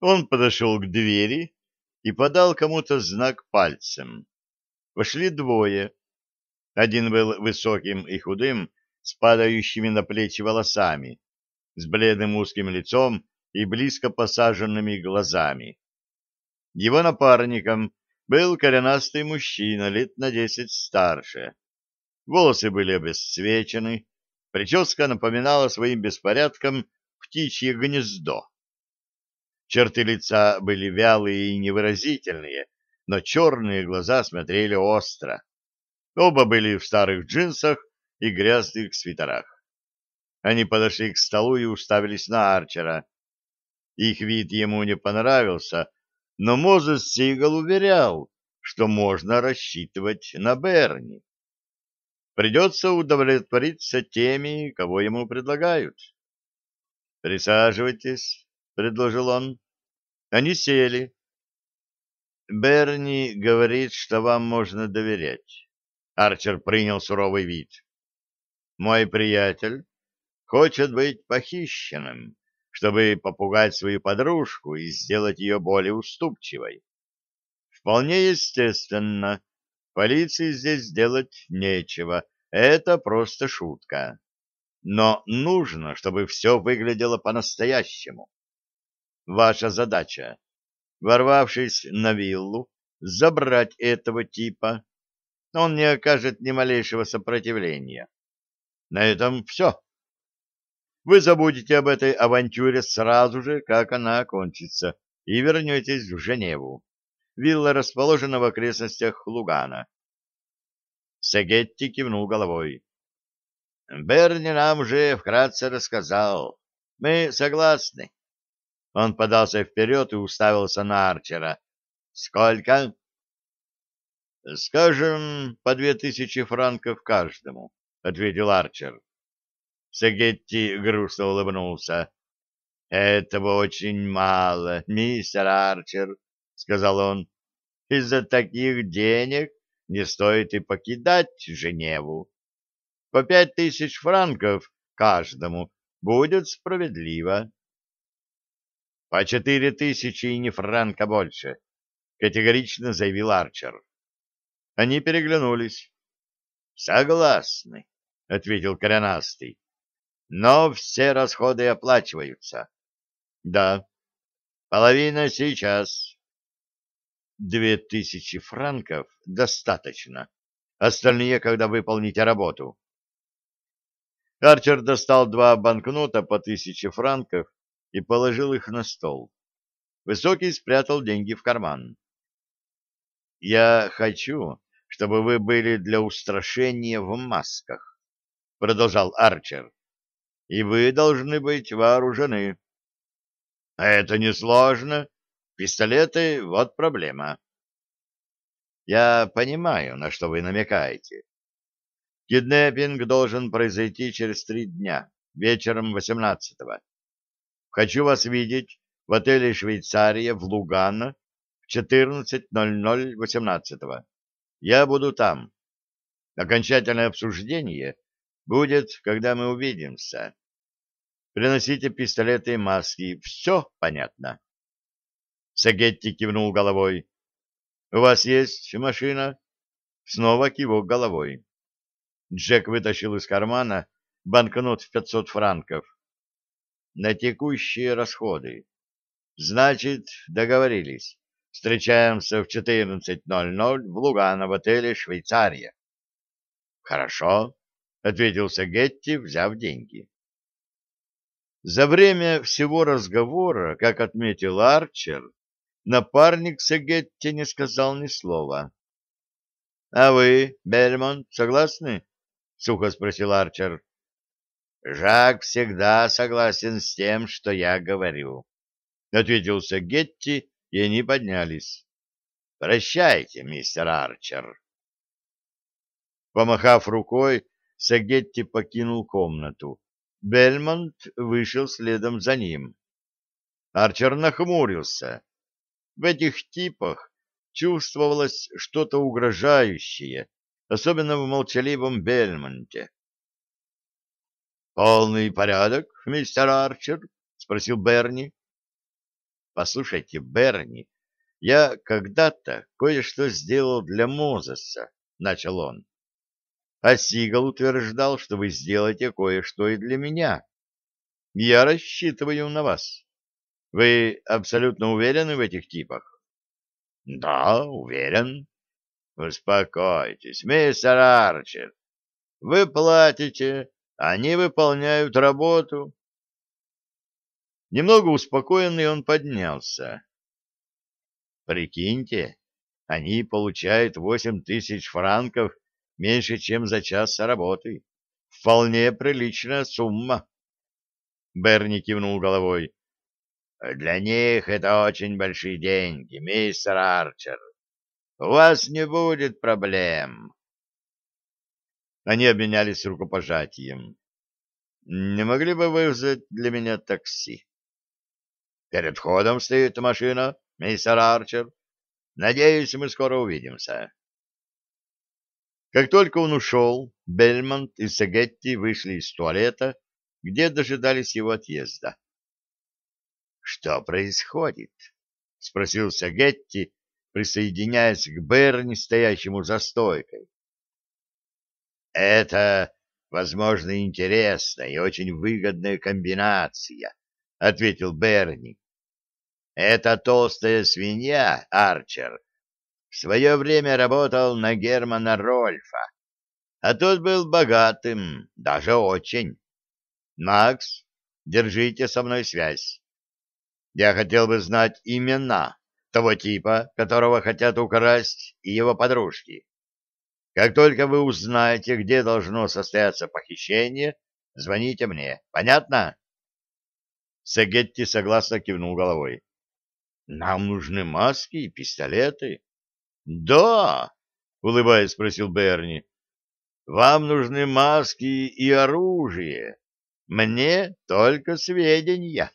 Он подошел к двери и подал кому-то знак пальцем. Вошли двое. Один был высоким и худым, с падающими на плечи волосами, с бледным узким лицом и близко посаженными глазами. Его напарником был коренастый мужчина лет на десять старше. Волосы были обесцвечены, прическа напоминала своим беспорядком птичье гнездо. Черты лица были вялые и невыразительные, но черные глаза смотрели остро. Оба были в старых джинсах и грязных свитерах. Они подошли к столу и уставились на Арчера. Их вид ему не понравился, но Мозес Сигал уверял, что можно рассчитывать на Берни. Придется удовлетвориться теми, кого ему предлагают. «Присаживайтесь», — предложил он. Они сели. «Берни говорит, что вам можно доверять». Арчер принял суровый вид. «Мой приятель хочет быть похищенным, чтобы попугать свою подружку и сделать ее более уступчивой. Вполне естественно, полиции здесь делать нечего, это просто шутка. Но нужно, чтобы все выглядело по-настоящему ваша задача, ворвавшись на виллу, забрать этого типа. Он не окажет ни малейшего сопротивления. На этом все. Вы забудете об этой авантюре сразу же, как она окончится, и вернетесь в Женеву. Вилла расположена в окрестностях Лугана. Сегетти кивнул головой. Берни нам же вкратце рассказал. Мы согласны. Он подался вперед и уставился на Арчера. «Сколько?» «Скажем, по две тысячи франков каждому», — ответил Арчер. Сагетти грустно улыбнулся. «Этого очень мало, мистер Арчер», — сказал он. «Из-за таких денег не стоит и покидать Женеву. По пять тысяч франков каждому будет справедливо. «По четыре тысячи и не франка больше», — категорично заявил Арчер. Они переглянулись. «Согласны», — ответил Коренастый. «Но все расходы оплачиваются». «Да». «Половина сейчас». «Две тысячи франков достаточно. Остальные, когда выполните работу». Арчер достал два банкнота по тысяче франков и положил их на стол. Высокий спрятал деньги в карман. «Я хочу, чтобы вы были для устрашения в масках», — продолжал Арчер. «И вы должны быть вооружены». А «Это несложно. Пистолеты — вот проблема». «Я понимаю, на что вы намекаете. Киднеппинг должен произойти через три дня, вечером восемнадцатого. Хочу вас видеть в отеле «Швейцария» в Лугано в 14.00 18-го. Я буду там. Окончательное обсуждение будет, когда мы увидимся. Приносите пистолеты и маски. Все понятно. Сагетти кивнул головой. «У вас есть машина?» Снова кивок головой. Джек вытащил из кармана банкнот в пятьсот франков на текущие расходы. Значит, договорились. Встречаемся в 14.00 в Лугано в отеле «Швейцария». «Хорошо», — ответился Гетти, взяв деньги. За время всего разговора, как отметил Арчер, напарник Сегетти не сказал ни слова. — А вы, Бельмонт, согласны? — сухо спросил Арчер. Жак всегда согласен с тем, что я говорю. Ответил Гетти, и они поднялись. Прощайте, мистер Арчер. Помахав рукой, Сагетти покинул комнату. Бельмонт вышел следом за ним. Арчер нахмурился. В этих типах чувствовалось что-то угрожающее, особенно в молчаливом Бельмонте полный порядок, мистер Арчер? — спросил Берни. — Послушайте, Берни, я когда-то кое-что сделал для Мозеса, — начал он. А Сигал утверждал, что вы сделаете кое-что и для меня. Я рассчитываю на вас. Вы абсолютно уверены в этих типах? — Да, уверен. — Успокойтесь, мистер Арчер. Вы платите они выполняют работу. Немного успокоенный он поднялся. Прикиньте, они получают восемь тысяч франков меньше, чем за час работы. Вполне приличная сумма. Берни кивнул головой. Для них это очень большие деньги, мистер Арчер. У вас не будет проблем. Они обменялись рукопожатием. «Не могли бы вы взять для меня такси?» «Перед входом стоит машина, мистер Арчер. Надеюсь, мы скоро увидимся». Как только он ушел, Бельмонт и Сагетти вышли из туалета, где дожидались его отъезда. «Что происходит?» — спросил Сагетти, присоединяясь к Берни, стоящему за стойкой. Это, возможно, интересная и очень выгодная комбинация, — ответил Берни. Это толстая свинья, Арчер, в свое время работал на Германа Рольфа, а тот был богатым, даже очень. Макс, держите со мной связь. Я хотел бы знать имена того типа, которого хотят украсть, и его подружки. Как только вы узнаете, где должно состояться похищение, звоните мне. Понятно? Сегетти согласно кивнул головой. Нам нужны маски и пистолеты. Да, улыбаясь, спросил Берни. Вам нужны маски и оружие. Мне только сведения.